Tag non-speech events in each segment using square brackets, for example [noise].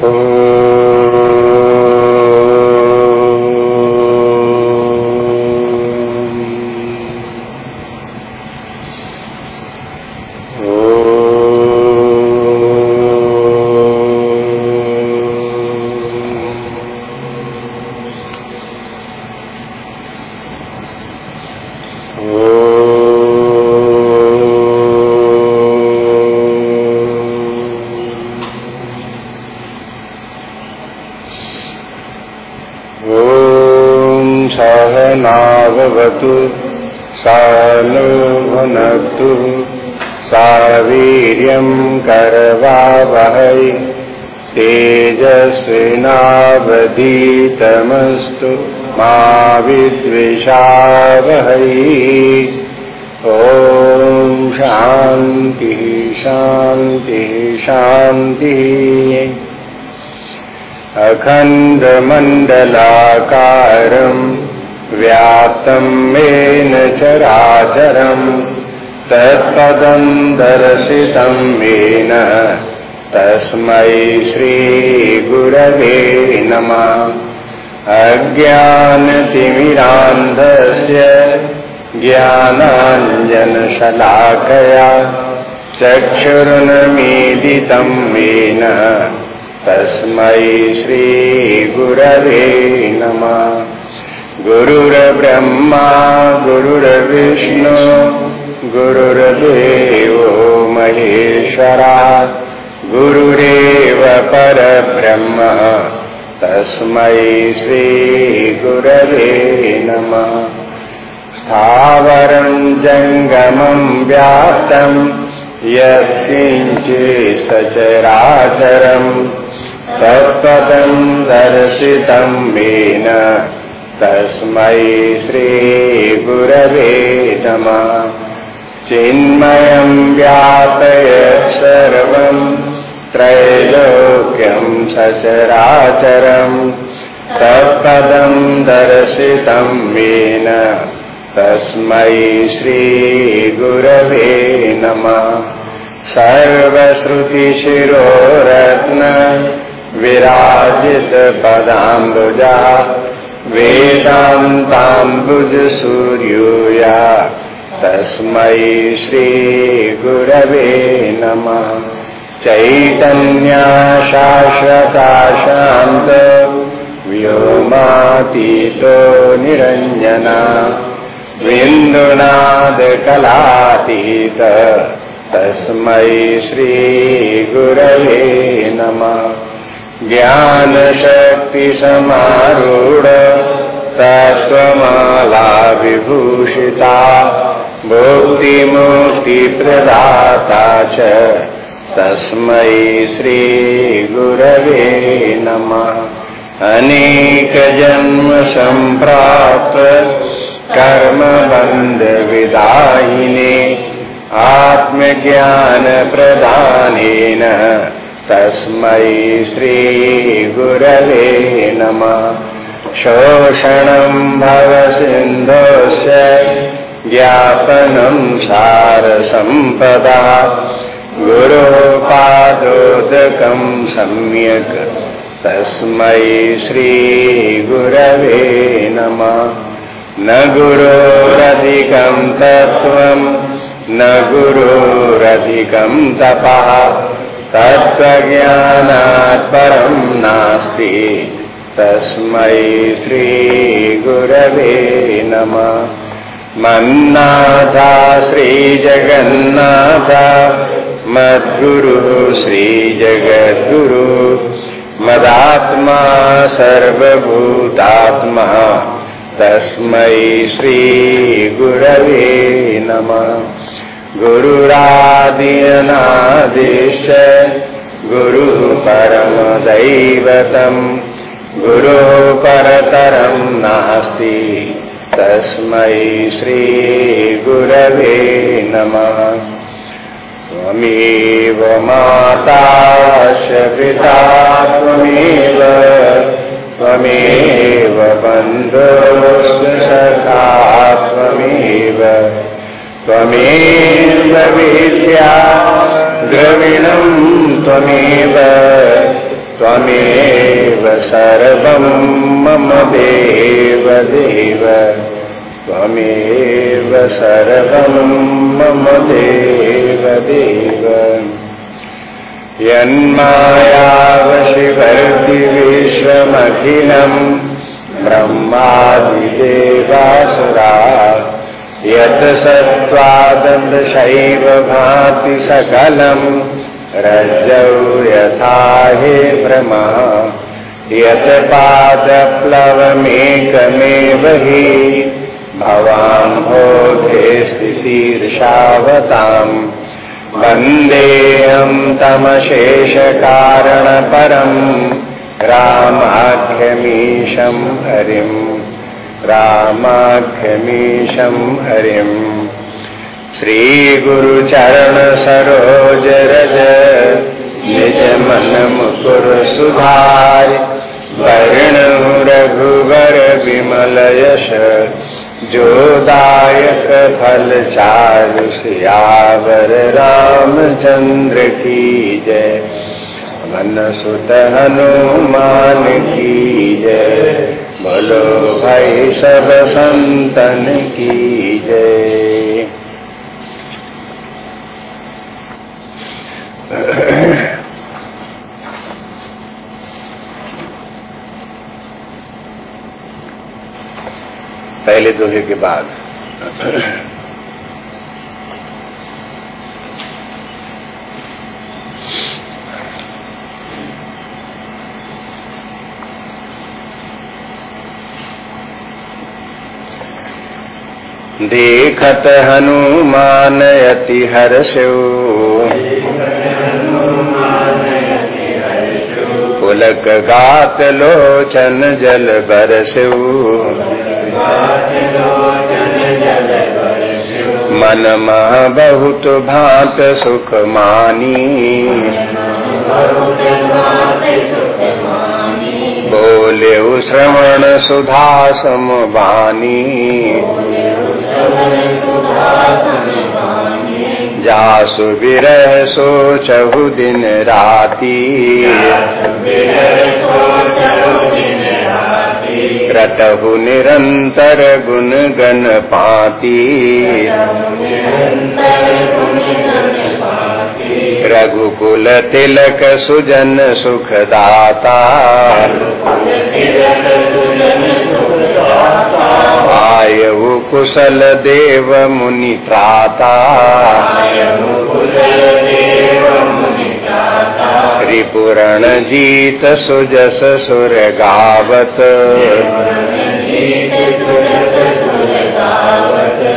Oh. भवतु। सानु भुनक्तु सा वीर्यम् करवावहै। तेजस्विनावधीतमस्तु। मा विद्विषावहै। ॐ शान्तिः शान्तिः शान्तिः। अखण्डमण्डलाकारम् व्याप्तम् मेन चराचरम् तत्पदम् दर्शितम् मेन तस्मै श्रीगुरवे नमः। अज्ञानतिमिरान्धस्य ज्ञानाञ्जनशलाकया चक्षुरुन्मीलितम् मेन तस्मै श्रीगुरवे नमः। गुरुर्ब्रह्मा, गुरुर्विष्णु, गुरुर्देवो महेश्वरा, गुरुरेव परब्रह्म, तस्मै श्रीगुरवे नमः। स्थावरम् जङ्गमम् व्याप्तम् यत्किञ्चे सचराचरम् तत्पदम् दर्शितम् मेन तस्मै श्रीगुरवे नमः। चिन्मयम् व्यापय सर्वम् त्रैलोक्यम् सचराचरम् तत्पदम् दर्शितम् मेन तस्मै श्रीगुरवे नमः। सर्वश्रुतिशिरोरत्न वेदान्ताम्बुजसूर्योया तस्मै श्रीगुरवे नमः। चैतन्या शाश्वता शान्त व्योमातीतो निरञ्जना। बिन्दुनादकलातीत तस्मै श्रीगुरवे नमः। ज्ञानशक्तिसमारूढ तत्त्वमाला विभूषिता भुक्तिमुक्तिप्रदाता च। तस्मै श्रीगुरवे नमः। अनेकजन्मसम्प्राप्त कर्मबन्धविदायिने आत्मज्ञानप्रदानेन तस्मै श्रीगुरवे नमः। शोषणम् भवसिन्धोस्य ज्ञापनम् सारसम्पदा। गुरोपादोदकम् सम्यक्। तस्मै श्रीगुरवे नमः। न गुरोरधिकम् तत्त्वम् न गुरोरधिकम् तपः। तत्त्वज्ञानात् परम् नास्ति। तस्मै श्रीगुरवे नमः। मन्नाथा श्रीजगन्नाथ, मद्गुरुः श्रीजगद्गुरु, मदात्मा सर्वभूतात्मा। तस्मै श्रीगुरवे नमः। गुरुरादियनादिश गुरुः परमदैवतम् गुरोः परतरम् नास्ति। तस्मै श्रीगुरवे नमः। त्वमेव माता पिता त्वमेव। त्वमेव बन्धुसखा त्वमेव। त्वमेव विद्या द्रविणम् त्वमेव मम देव देव त्वमेव सर्वं मम देव देव यन्मायावशिवर्ति ब्रह्मादिदेवासुरा यत् भाति सकलम् रज्जौ यथा हि भ्रमः। यत् पादप्लवमेकमेव हि भवान् बोधे स्थितिर्षावताम् वन्देऽहम् तमशेषकारणपरम् रामाख्यमीशम् हरिम्। रामाख्यमीशम् हरिम् श्रीगुरुचरणसरोजरज निजमनमुकुर सुधारि वर्णु रघुवर विमलयश जोदायक फल चारु सियावर रामचंद्र की जय। मन सुत हनुमान की जय। बोलो भाई सब संतन की जय। पहले दोहे के बाद। देखत हनुमान अति हर्षो पुलक गात लोचन जल बरसो मन मह बहुत भात सुख मानी। बोले श्रवण सुधा समवानी जासु विरह सोचहु दिन राती। रटहु निरंतर गुण गण पाती। रघुकुल तिलक सुजन सुखदाता। आयु कुशल देव मुनि त्राता। त्रिपुरण जीत सुजस सुर गावत।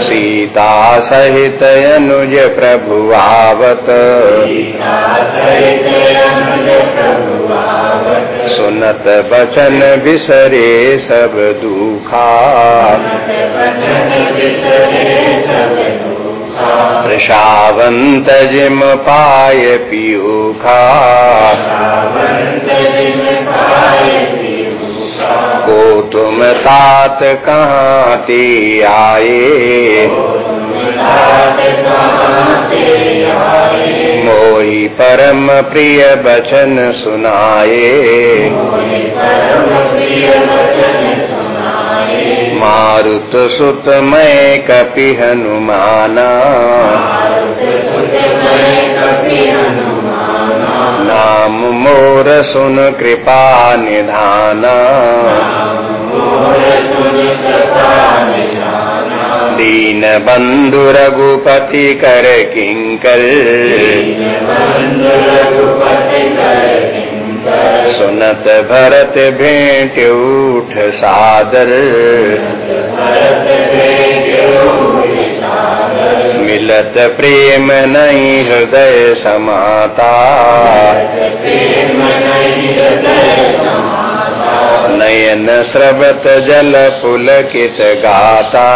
सीता सहित अनुज प्रभुआवत सुनत बचन बिसरे सब दुखा। प्रशावंत जिम पाय पियूखा को तुम तात कहाँ ते आए। मोहि परम प्रिय बचन सुनाए। मारुत सुत मैं कपि हनुमाना। नाम मोर सुन कृपा निधाना। दीन बंधु रघुपति कर किंकर। सुनत भरत भेंट उठ सादर। मिलत प्रेम नहीं हृदय समाता। नयन स्रवत जल पुलकित गाता।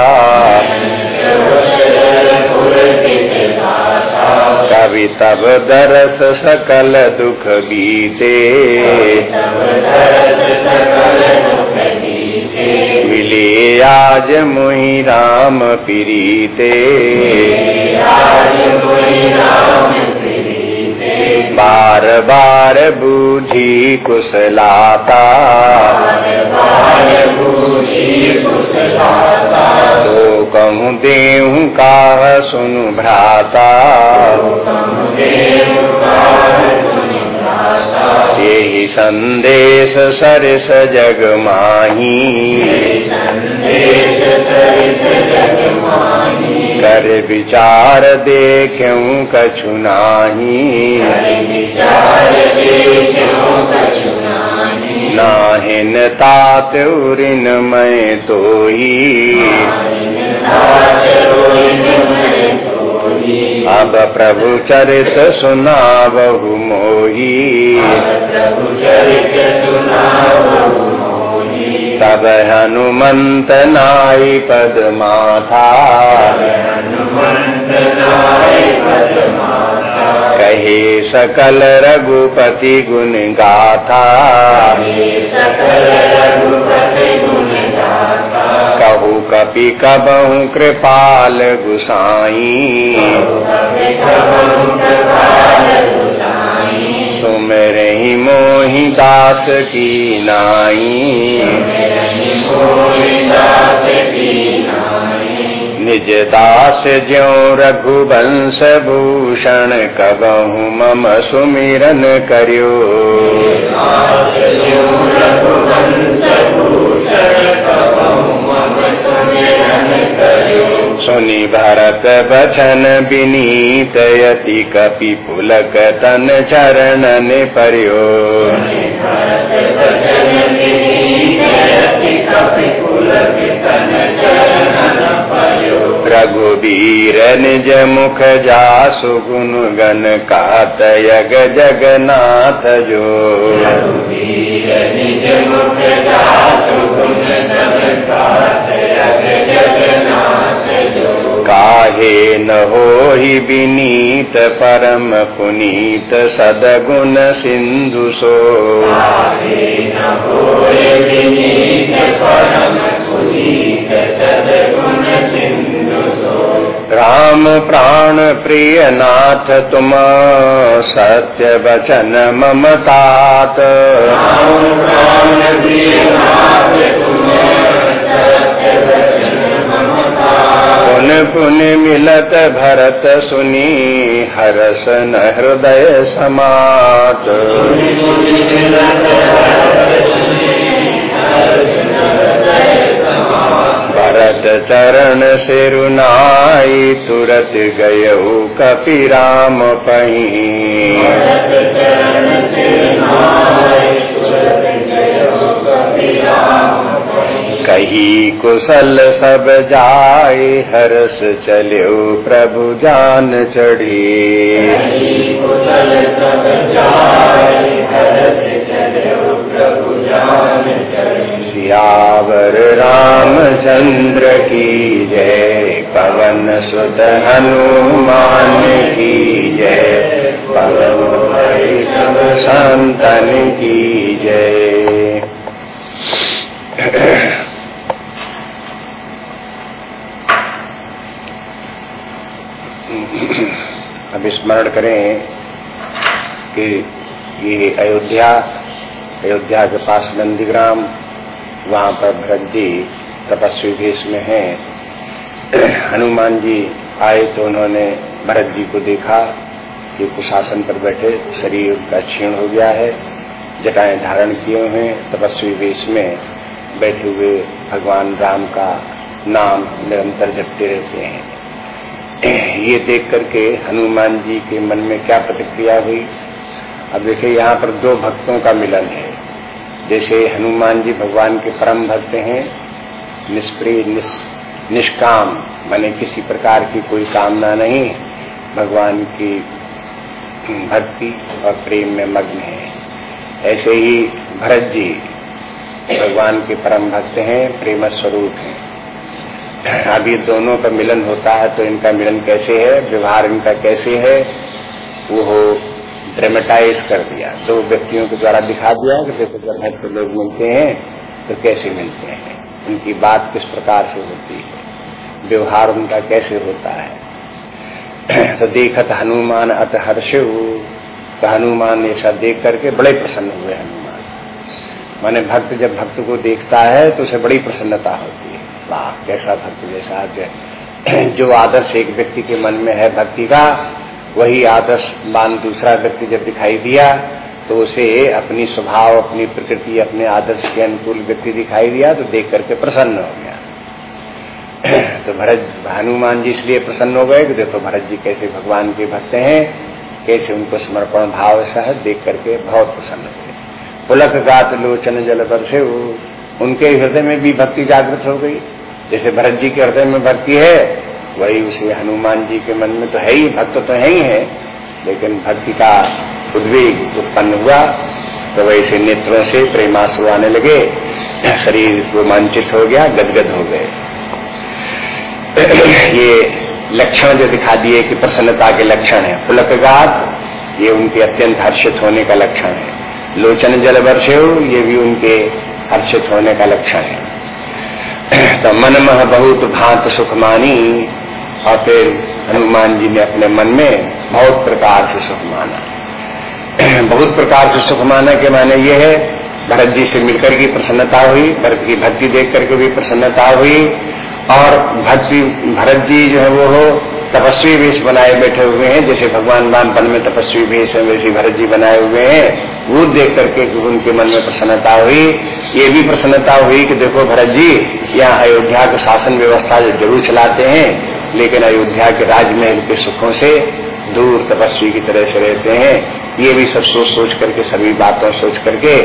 कवि तब दरस सकल दुख बीते। मिले आज मुहि राम पीरीते। बार बूझी कुशलाता। तो कहूँ देहूँ का सुनु भ्राता। यही संदेश सरस जग माही। कर विचार देखूँ कछु नाही। नाहिन तात उरिन मैं तो ही अब प्रभु चरित सुना बहु मोही। तब हनुमंत नाई पद माथा। सकल रघुपति गुण गाथा। कहू कपि कबहू कृपाल गुसाई। सुमिर ही मोहि दास की नाई। निज दास ज्यो रघुवंश भूषण कबहू मम सुमिरन करियो। सुनि भरत बचन विनीत यति कपि पुलक तन चरणन पर्यो रघुबीर निज मुख जासु गुण गण कात यग जगन्नाथ जो निज मुख जासु गुण जो काहे न हो ही विनीत परम पुनीत सदगुण सिंधु सो। काहे न हो विनीत परम पुनीत राम प्राण प्रिय नाथ, तुम सत्य वचन ममतात पुन पुन मिलत भरत सुनी, हरस न हृदय समात। भरत चरण सिरुनाई तुरत गयऊ कपि राम पही। कही कुशल सब जाय हर्ष चलो प्रभु जान चढ़ी। सियावर रामचंद्र की जय, पवन सुत हनुमान की जय, पवन सब संतन की जय। अब स्मरण करें कि ये अयोध्या अयोध्या के पास नंदीग्राम वहाँ पर भरत जी तपस्वी भेष में हैं। हनुमान जी आए तो उन्होंने भरत जी को देखा कि कुशासन पर बैठे शरीर का क्षीण हो गया है। जटाएँ धारण किए हुए तपस्वी वेश में बैठे हुए भगवान राम का नाम निरंतर जपते रहते हैं। ये देख करके हनुमान जी के मन में क्या प्रतिक्रिया हुई? अब देखिए, यहाँ पर दो भक्तों का मिलन है। जैसे हनुमान जी भगवान के परम भक्त हैं निष्प्रिय निष, निष्काम माने किसी प्रकार की कोई कामना नहीं भगवान की भक्ति और प्रेम में मग्न है। ऐसे ही भरत जी भगवान के परम भक्त हैं प्रेम स्वरूप हैं। अब ये दोनों का मिलन होता है तो इनका मिलन कैसे है व्यवहार इनका कैसे है वो ड्रामेटाइज कर दिया। दो व्यक्तियों के द्वारा दिखा दिया कि देखो जब भक्त लोग मिलते हैं तो कैसे मिलते हैं? उनकी बात किस प्रकार से होती है? व्यवहार उनका कैसे होता है? [clears throat] तो देखत हनुमान अत हर्ष। तो हनुमान ऐसा देख करके बड़े प्रसन्न हुए हनुमान। माने भक्त जब भक्त को देखता है तो उसे बड़ी प्रसन्नता होती है। वाह, कैसा भक्त जैसा [clears throat] जो आदर्श एक व्यक्ति के मन में है, भक्ति का वही आदर्श मान दूसरा व्यक्ति जब दिखाई दिया तो उसे अपनी स्वभाव, अपनी प्रकृति, अपने आदर्श के अनुकूल व्यक्ति दिखाई दिया तो देख करके प्रसन्न हो गया। [clears throat] तो भरत, हनुमान जी इसलिए प्रसन्न हो गए कि देखो भरत जी कैसे भगवान के भक्त हैं, कैसे उनको समर्पण भाव ऐसा है, देख करके बहुत प्रसन्न हुए। पुलक गात लोचन जल पर से उनके हृदय में भी भक्ति जागृत हो गई। जैसे भरत जी के हृदय में भक्ति है वही उसे हनुमान जी के मन में तो है ही, भक्त तो है ही है, लेकिन भक्ति का उद्वेग उत्पन्न हुआ तो वैसे नेत्रों से प्रेमासु आने लगे, शरीर रोमांचित हो गया, गदगद हो गए। [clears throat] ये लक्षण जो दिखा दिए कि प्रसन्नता के लक्षण है। पुलकगात, ये उनके अत्यंत हर्षित होने का लक्षण है। लोचन जल वर्षे ये भी उनके हर्षित होने का लक्षण है। [clears throat] तो मन मह बहुत भांत सुख मानी और फिर हनुमान जी ने अपने मन में बहुत प्रकार से सुख माना। [clears throat] बहुत प्रकार से सुख माना के माने ये है, भरत जी से मिलकर की प्रसन्नता हुई, भरत की भक्ति देख करके भी प्रसन्नता हुई, और भक्ति भरत जी जो है वो हो, तपस्वी वेश बनाए बैठे हुए हैं, जैसे भगवान रामपन में तपस्वी वेश है, वैसे भरत जी बनाए हुए हैं, वो देख करके उनके मन में प्रसन्नता हुई। ये भी प्रसन्नता हुई कि देखो भरत जी, यहाँ अयोध्या का शासन व्यवस्था जो ज़रूर चलाते हैं लेकिन अयोध्या के राजमहल के सुखों से दूर तपस्वी की तरह से रहते हैं। ये भी सब सोच सोच करके, सभी बातों सोच करके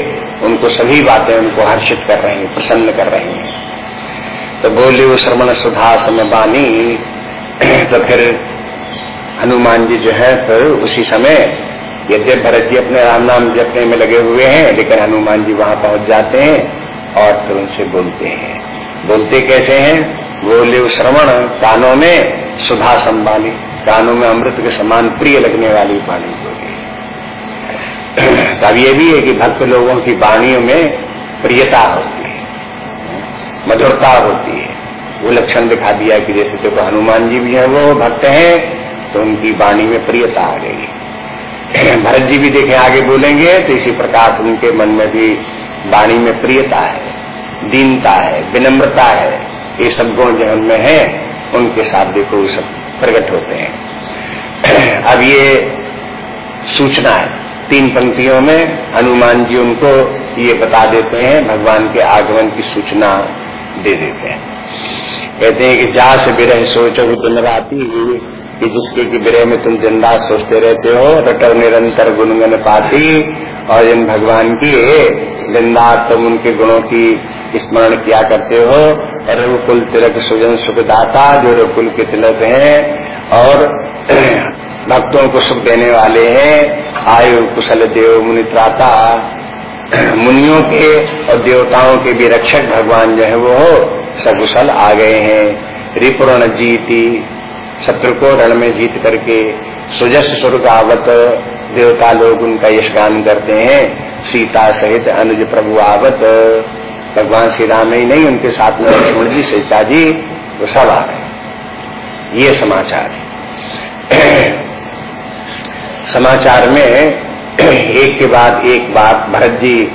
उनको, सभी बातें उनको हर्षित कर रही हैं, प्रसन्न कर रही हैं। तो बोले, वो श्रवण सुधा समय बानी तो फिर हनुमान जी जो है, फिर उसी समय यद्य भरत जी अपने राम नाम जपने में लगे हुए हैं, लेकिन हनुमान जी वहाँ पहुँच जाते हैं और फिर उनसे बोलते हैं। बोलते कैसे हैं? बोले श्रवण कानों में सुधा संभाली, कानों में अमृत के समान प्रिय लगने वाली वाणी बोली तब ये भी है कि भक्त लोगों की वाणियों में प्रियता होती है, मधुरता होती है। वो लक्षण दिखा दिया कि जैसे तो हनुमान जी भी है, वो भक्त हैं तो उनकी वाणी में प्रियता आ गई। भरत जी भी देखें, आगे बोलेंगे तो इसी प्रकार से उनके मन में भी वाणी में प्रियता है, दीनता है, विनम्रता है। ये सब गुण जो उनमें है, उनके साथ देखो सब प्रकट होते हैं। [clears throat] अब ये सूचना है, तीन पंक्तियों में हनुमान जी उनको ये बता देते हैं, भगवान के आगमन की सूचना दे देते हैं। कहते हैं कि जा से विरह सोचो दिन राती कि जिसके की विरह में तुम रात सोचते रहते हो रटर निरंतर गुनगन पाती, और इन भगवान की रात तुम उनके गुणों की स्मरण किया करते हो रघुकुल तिलक सुजन सुखदाता जो रघुकुल के तिलक हैं और [clears throat] भक्तों को सुख देने वाले हैं, आयु कुशल देव मुनित्राता [clears throat] मुनियों के और देवताओं के भी रक्षक भगवान जो है वो सकुशल आ गए हैं। रिपुरण जीती, शत्रु को रण में जीत करके सुजस स्वर्ग आवत देवता लोग उनका यशगान करते हैं। सीता सहित अनुज प्रभु आवत। भगवान श्री राम ही नहीं, उनके साथ में लक्ष्मण जी, सीता जी, वो सब आ गए। ये समाचार है। समाचार में एक के बाद एक बात, भरत जी,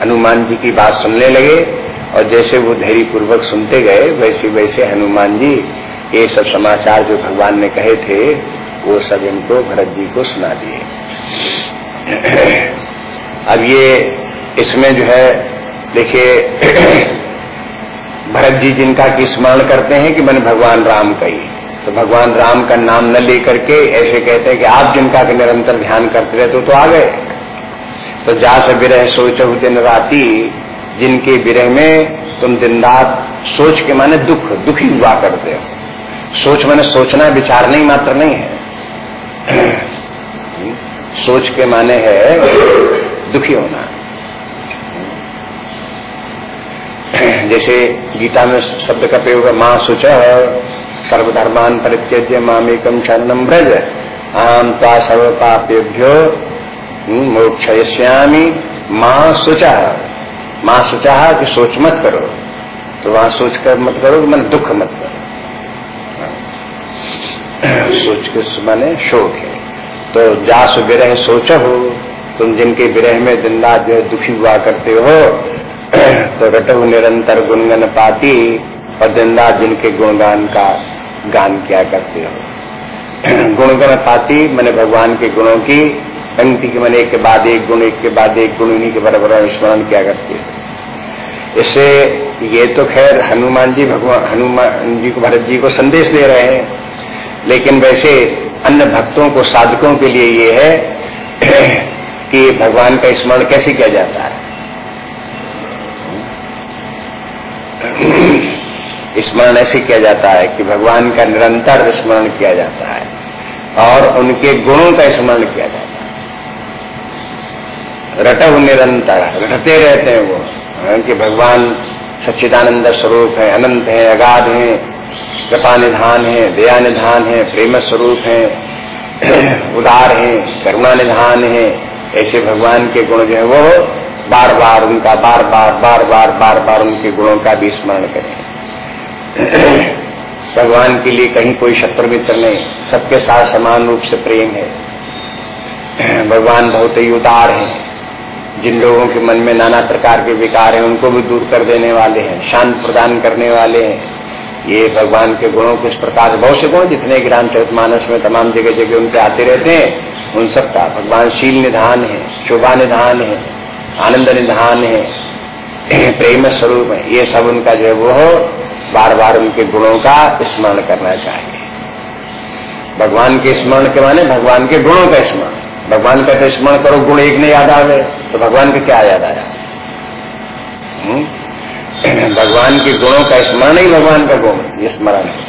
हनुमान जी की बात सुनने लगे और जैसे वो धैर्य पूर्वक सुनते गए, वैसे वैसे हनुमान जी, ये सब समाचार जो भगवान ने कहे थे, वो सब इनको भरत जी को सुना दिए। अब ये इसमें जो है देखिए भरत जी जिनका की स्मरण करते हैं कि मैंने भगवान राम कही तो भगवान राम का नाम न लेकर के ऐसे कहते हैं कि आप जिनका के निरंतर ध्यान करते रहते तो, तो आ गए। तो जा से विरह सोचो दिन राती जिनके विरह में तुम दिन रात सोच के माने दुख दुखी हुआ करते हो। सोच माने सोचना विचार नहीं मात्र नहीं है। सोच के माने है दुखी होना। [clears throat] जैसे गीता में शब्द का प्रयोग माँ सोच सर्वधर्मान परित्यज्य मामेकम शरणम ब्रज आम ता सर्व पापेभ्यो मोक्षयश्यामी माँ सोचा माँ सोचा कि सोच मत करो। तो वहाँ सोच कर मत करो मन दुख मत करो। [clears throat] सोच के माने शोक है। तो जास विरह सोच हो तुम जिनके विरह में दिन रात दुखी हुआ करते हो तो रटो निरंतर गुणगन पाती और रात जिनके गुणगान का गान किया करते हो। गुणगन पाती मैंने भगवान के गुणों की, पंक्ति के मैंने एक के बाद एक गुण, एक के बाद एक गुण उन्हीं के बराबर स्मरण किया करते हो। इससे ये तो खैर हनुमान जी भगवान, हनुमान जी को, भरत जी को संदेश दे रहे हैं। लेकिन वैसे अन्य भक्तों को, साधकों के लिए ये है कि भगवान का स्मरण कैसे किया जाता है? [coughs] स्मरण ऐसे किया जाता है कि भगवान का निरंतर स्मरण किया जाता है और उनके गुणों का स्मरण किया जाता है। रटव निरंतर, रटते रहते हैं वो। कि भगवान सच्चिदानंद स्वरूप है, अनंत है, अगाध है, कृपा निधान है, दया निधान है, प्रेम स्वरूप है, [clears throat] उदार है, करुणा निधान है, ऐसे भगवान के गुण जो है वो बार बार उनका बार बार बार बार बार बार उनके गुणों का भी स्मरण करें। [clears throat] भगवान के लिए कहीं कोई शत्रु मित्र नहीं, सबके साथ समान रूप से प्रेम है। [clears throat] भगवान बहुत ही उदार है। जिन लोगों के मन में नाना प्रकार के विकार हैं, उनको भी दूर कर देने वाले हैं, शांत प्रदान करने वाले हैं। ये भगवान के गुणों कुछ प्रकार बहुत से गुण जितने कि रामचरित मानस में तमाम जगह जगह उनके आते रहते हैं, उन सबका भगवान शील निधान है, शोभा निधान है। आनंद निधान है प्रेम स्वरूप है। ये सब उनका जो है वो हो बार बार उनके गुणों का स्मरण करना चाहिए। भगवान के स्मरण के माने भगवान के गुणों का स्मरण। भगवान का तो स्मरण करो, गुण एक नहीं याद आवे तो भगवान का क्या याद आया? भगवान के गुणों का स्मरण ही भगवान का गुण, ये स्मरण है।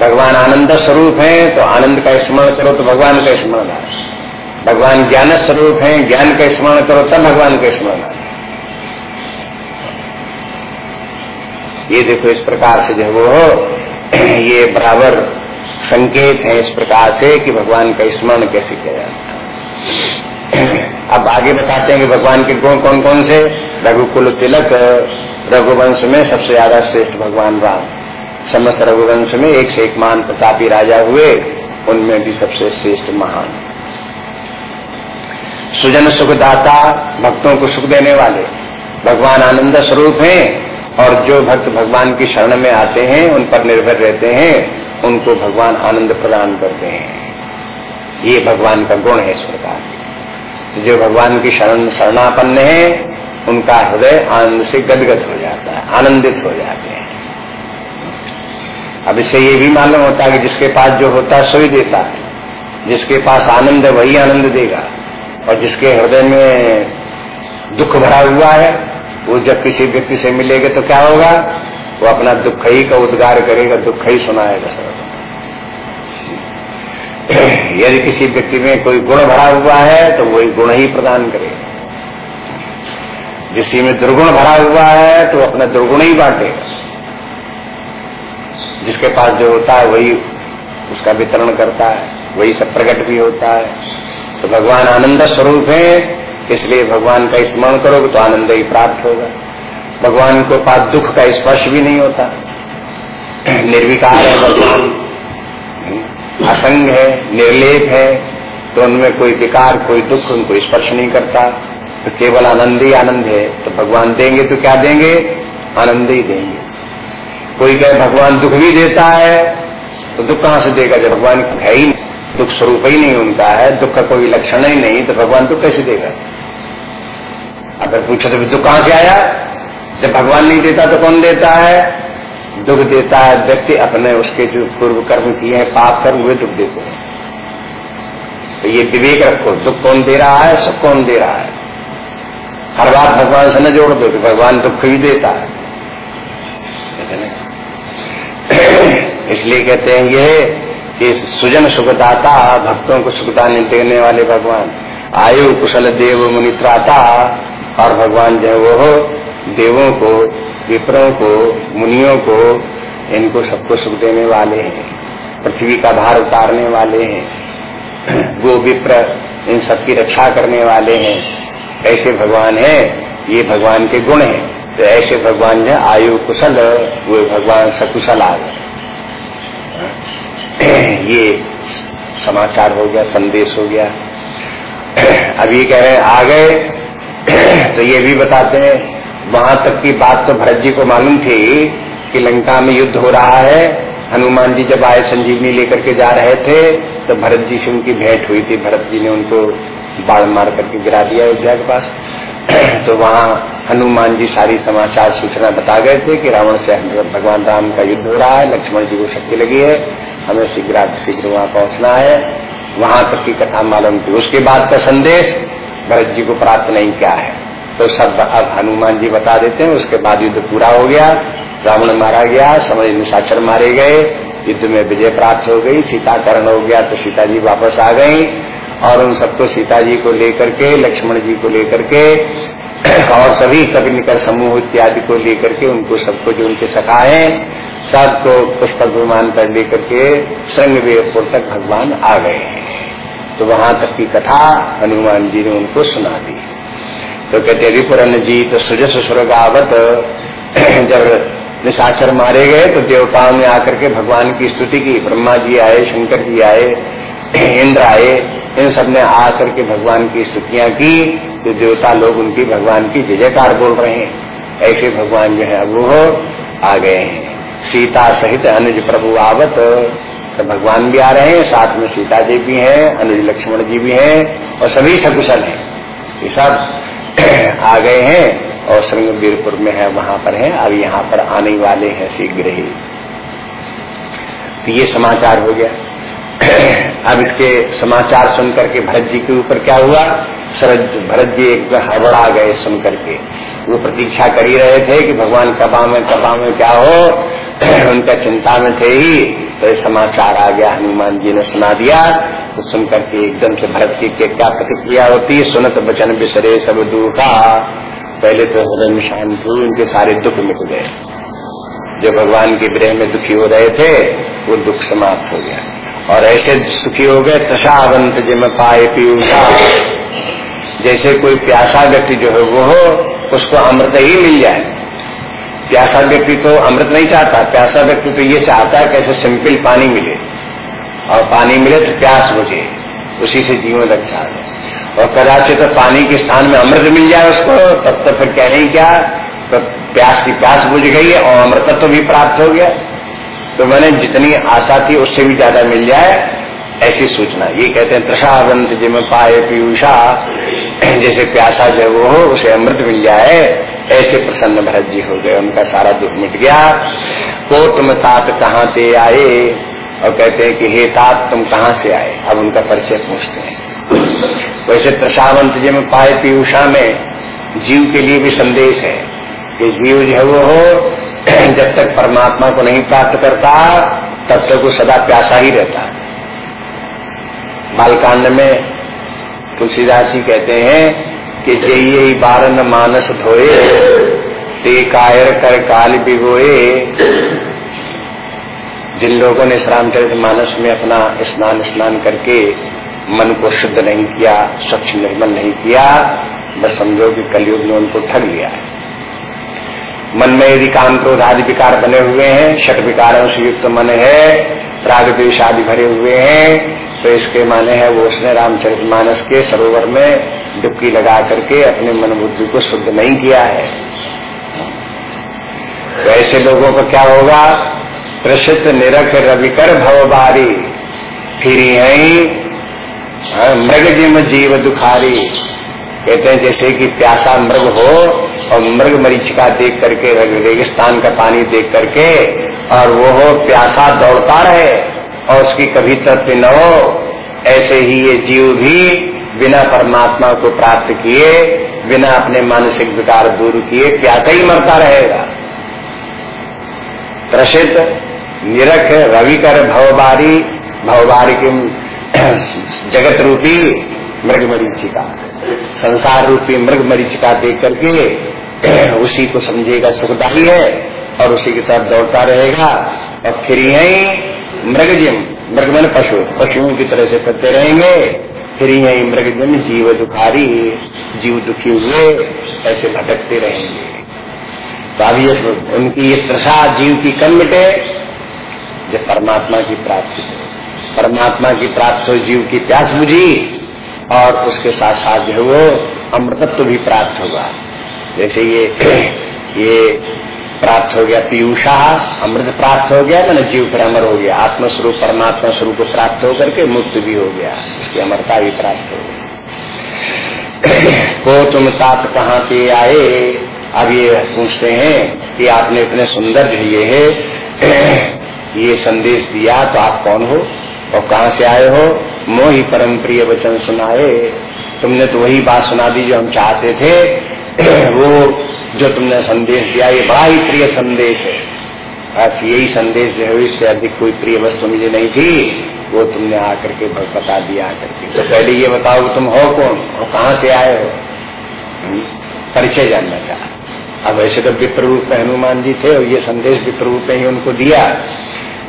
भगवान आनंद स्वरूप है तो आनंद का स्मरण करो तो भगवान का स्मरण आए भगवान ज्ञान स्वरूप है, ज्ञान का स्मरण करो, तब भगवान का स्मरण ये देखो इस प्रकार से जो वो [clears throat] ये बराबर संकेत है इस प्रकार से कि भगवान का स्मरण कैसे किया जाता है [clears throat] अब आगे बताते हैं कि भगवान के गुण कौन कौन से? रघुकुल तिलक, रघुवंश में सबसे ज़्यादा श्रेष्ठ भगवान राम। समस्त रघुवंश में एक से एक मान प्रतापी राजा हुए, उनमें भी सबसे श्रेष्ठ महान। सुजन सुखदाता भक्तों को सुख देने वाले भगवान आनंद स्वरूप हैं और जो भक्त भगवान की शरण में आते हैं, उन पर निर्भर रहते हैं, उनको भगवान आनंद प्रदान करते हैं। ये भगवान का गुण है इस प्रकार। जो भगवान की शरण, शरणापन्न है, उनका हृदय आनंद से गदगद हो जाता है, आनंदित हो जाते हैं। अब इससे ये भी मालूम होता है कि जिसके पास जो होता है सोई देता है। जिसके पास आनंद है, वही आनंद देगा। और जिसके हृदय में दुख भरा हुआ है, वो जब किसी व्यक्ति से मिलेगा तो क्या होगा? वो अपना दुख ही का उद्गार करेगा, दुख ही सुनाएगा। यदि किसी व्यक्ति में कोई गुण भरा हुआ है तो वही गुण ही प्रदान करेगा। जिसी में दुर्गुण भरा हुआ है तो अपना दुर्गुण ही बांटेगा। जिसके पास जो होता है, वही उसका वितरण करता है, वही सब प्रकट भी होता है। तो भगवान आनंद स्वरूप है, इसलिए भगवान का स्मरण करोगे तो आनंद ही प्राप्त होगा। भगवान को पास दुख का स्पर्श भी नहीं होता। निर्विकार है भगवान। असंग है, निर्लेप है तो उनमें कोई विकार, कोई दुख, उनको स्पर्श नहीं करता। तो केवल आनंद ही आनंद है। तो भगवान देंगे तो क्या देंगे? आनंद ही देंगे। कोई कहे, भगवान दुख भी देता है तो दुख कहाँ से देगा जब भगवान है ही दुख स्वरूप ही नहीं उनका है, दुख का कोई लक्षण ही नहीं तो भगवान दुख कैसे देगा? अगर पूछो तो दुख कहाँ से आया? जब भगवान नहीं देता तो कौन देता है? दुख देता है व्यक्ति अपने उसके जो पूर्व कर्म किए हैं, पाप कर्म हुए दुख देते हैं। तो ये विवेक रखो, दुख कौन दे रहा है, सुख कौन दे रहा है? हर बात भगवान से न जोड़ दो कि भगवान दुख ही देता है। [clears throat] इसलिए कहते हैं ये कि सुजन सुखदाता, भक्तों को सुखदान देने वाले भगवान। आयु कुशल देव मुनित्राता, और भगवान जो वो देवों को, विप्रों को, मुनियों को, इनको सबको सुख देने वाले हैं। पृथ्वी का भार उतारने वाले हैं। [clears throat] वो विप्र, इन सबकी रक्षा करने वाले हैं। ऐसे भगवान है, ये भगवान के गुण हैं। तो ऐसे भगवान जो आयु कुशल, वो भगवान सकुशल आ गए। ये समाचार हो गया, संदेश हो गया। अब ये कह रहे हैं, आ गए। तो ये भी बताते हैं, वहाँ तक की बात तो भरत जी को मालूम थी कि लंका में युद्ध हो रहा है। हनुमान जी जब आए, संजीवनी लेकर के जा रहे थे तो भरत जी से उनकी भेंट हुई थी। भरत जी ने उनको बाढ़ मार करके गिरा दिया अयोध्या के पास। [coughs] तो वहाँ हनुमान जी सारी समाचार सूचना बता गए थे कि रावण से भगवान राम का युद्ध हो रहा है, लक्ष्मण जी को शक्ति लगी है, हमें शीघ्र शीघ्र वहाँ पहुँचना है। वहाँ तक की कथा मालूम थी। उसके बाद का संदेश, भरत जी को प्राप्त नहीं किया है। तो सब अब हनुमान जी बता देते हैं, उसके बाद युद्ध पूरा हो गया। रावण मारा गया समय निशाचर मारे गए। युद्ध में विजय प्राप्त हो गई सीताकरण हो गया तो सीता जी वापस आ गई। और उन सबको सीता जी को लेकर के, लक्ष्मण जी को लेकर के, और सभी कवि निकर समूह इत्यादि को लेकर के उनको सबको जो उनके सखा है, सबको पुष्प विमान कर लेकर के संगवीरपुर तक भगवान आ गए हैं। तो वहाँ तक की कथा हनुमान जी ने उनको सुना दी। तो कहते रिपुरन जी तो सुजस स्वर्गावत जब निशाचर मारे गए तो देवताओं ने आकर के भगवान की स्तुति की। ब्रह्मा जी आए, शंकर जी आए, इंद्र आए इन सबने आकर के भगवान की स्तुतियाँ की तो देवता लोग उनकी भगवान की जय जयकार बोल रहे हैं, ऐसे भगवान जो है अब वो आ गए हैं। सीता सहित अनुज प्रभु आवत तो भगवान भी आ रहे हैं, साथ में सीता जी भी हैं, अनुज लक्ष्मण जी भी हैं, और सभी सकुशल हैं। ये सब [clears throat] आ गए हैं, और श्रृंगवीरपुर में है, वहाँ पर है, अब यहाँ पर आने वाले हैं शीघ्र ही। तो ये समाचार हो गया। अब इसके समाचार सुन करके भरत जी के ऊपर क्या हुआ? शरद भरत जी एक हड़बड़ा गए सुन करके वो प्रतीक्षा कर ही रहे थे कि भगवान कबा में कबा में क्या हो? उनका चिंता में थे ही। तो समाचार आ गया, हनुमान जी ने सुना दिया। तो सुन करके एकदम से भरत जी के क्या प्रतिक्रिया होती? है सुनत बचन बिसरे सब दुखा। पहले तो हृदय में शांत हुई, उनके सारे दुख मिट गए। जो भगवान के विरह में दुखी हो रहे थे, वो दुख समाप्त हो गया। और ऐसे सुखी हो गए, तशावंत जिम पाए पीयूषा जैसे कोई प्यासा व्यक्ति जो है वो हो, उसको अमृत ही मिल जाए। प्यासा व्यक्ति तो अमृत नहीं चाहता, प्यासा व्यक्ति तो ये चाहता है कैसे सिंपल पानी मिले। और पानी मिले तो प्यास बुझे उसी से जीवन रक्षा है और कदाचित तो पानी के स्थान में अमृत मिल जाए उसको, तब तो फिर कह रहे क्या तो प्यास की प्यास बुझ गई है और अमृतत्व भी प्राप्त हो गया। तो मैंने जितनी आशा थी उससे भी ज़्यादा मिल जाए, ऐसी सूचना। ये कहते हैं त्रषावंत जिम पाए पीयूषा। जैसे प्यासा जो वो हो, उसे अमृत मिल जाए। ऐसे प्रसन्न भरत जी हो गए। उनका सारा दुख मिट गया। को तुम तात कहाँ से आए? और कहते हैं कि, हे तात, तुम कहाँ से आए? अब उनका परिचय पूछते हैं। वैसे त्रषावंत जिम पाए पीयूषा में जीव के लिए भी संदेश है कि जीव जो वो हो [coughs] जब तक परमात्मा को नहीं प्राप्त करता, तब तक वो सदा प्यासा ही रहता है। बालकांड में तुलसीदास जी कहते हैं कि जय बारन मानस धोए, ते कायर कर काल बिगोए जिन लोगों ने रामचरित मानस में अपना स्नान स्नान करके मन को शुद्ध नहीं किया, स्वच्छ निर्मल नहीं किया, बस समझो कि कलयुग ने उनको ठग लिया है। मन में यदि काम क्रोध आदि विकार बने हुए हैं, शट विकारों से युक्त मन है राग द्वेश आदि भरे हुए हैं तो इसके माने है वो उसने रामचरित मानस के सरोवर में डुबकी लगा करके अपने मन बुद्धि को शुद्ध नहीं किया है। तो ऐसे लोगों को क्या होगा? प्रसिद्ध निरख रविकर भवबारी, फिर यही मृग जिम जीव दुखारी। कहते हैं, जैसे कि प्यासा मृग हो और मृग मरीचिका देख करके, रेगिस्तान का पानी देख करके, और वो हो, प्यासा दौड़ता रहे और उसकी कभी तृप्ति न हो, ऐसे ही ये जीव भी बिना परमात्मा को प्राप्त किए, बिना अपने मानसिक विकार दूर किए, प्यासा ही मरता रहेगा। प्रसिद्ध, निरख, रविकर, भवबारी भवबारी की [clears throat] जगत रूपी मृग मरीचिका। संसार रूपी मृग मरीचिका देख करके, [clears throat] उसी को समझेगा सुखदाही है, और उसी की तरफ़ दौड़ता रहेगा। और फिर यही मृगजिम, मृग मन पशु, पशुओं की तरह से करते रहेंगे। फिर यही मृगजिम जीव दुखारी, जीव दुखी हुए, ऐसे भटकते रहेंगे। तो अब ये उनकी ये त्रषा जीव की कम मिटे जब परमात्मा की प्राप्ति परमात्मा की प्राप्त हो, जीव की प्यास बुझी और उसके साथ साथ जो वो अमृतत्व भी प्राप्त होगा। जैसे ये [clears throat] ये प्राप्त हो गया पीयूषा, अमृत प्राप्त हो गया, मैंने जीव पर अमर हो गया। आत्मस्वरूप, परमात्मा स्वरूप को प्राप्त होकर के मुक्त भी हो गया। उसकी अमरता भी प्राप्त हो गई। [clears throat] को तुम तात कहाँ के आए? अब ये पूछते हैं कि आपने इतने सुंदर जो ये है, [clears throat] ये संदेश दिया तो आप कौन हो? और कहा से आए हो? मोही परम प्रिय वचन सुनाए। तुमने तो वही बात सुना दी जो हम चाहते थे। [clears throat] वो जो तुमने संदेश दिया, ये बड़ा ही प्रिय संदेश है। बस यही संदेश जो है, इससे अधिक कोई प्रिय वस्तु मुझे नहीं थी। वो तुमने आकर के बता दिया आकर के। तो पहले ये बताओ तुम हो कौन और कहाँ से आए हो? परिचय जानना चाह अब ऐसे तो विप्र रूप में हनुमान जी थे और ये संदेश विप्र रूप में ही उनको दिया।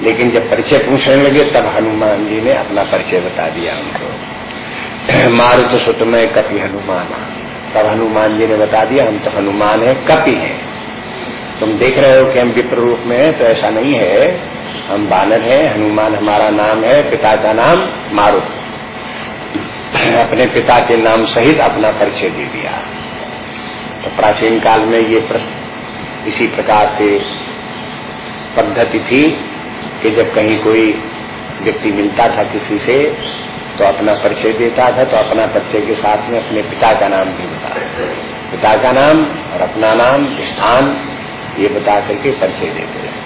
लेकिन जब परिचय पूछने लगे, तब हनुमान जी ने अपना परिचय बता दिया उनको [clears throat] मारुत सुत में कपि हनुमान। तब हनुमान जी ने बता दिया, हम तो हनुमान है, कपि है। तुम देख रहे हो कि हम विप्र रूप में है तो ऐसा नहीं है। हम बानर है, हनुमान हमारा नाम है, पिता का नाम मारुत [clears throat] अपने पिता के नाम सहित अपना परिचय दे दिया। तो प्राचीन काल में ये प्रश्न इसी प्रकार से पद्धति थी। कि जब कहीं कोई व्यक्ति मिलता था किसी से तो अपना परिचय देता था तो अपना परिचय के साथ में अपने पिता का नाम भी बता पिता का नाम और अपना नाम, स्थान, ये बता करके परिचय देते हैं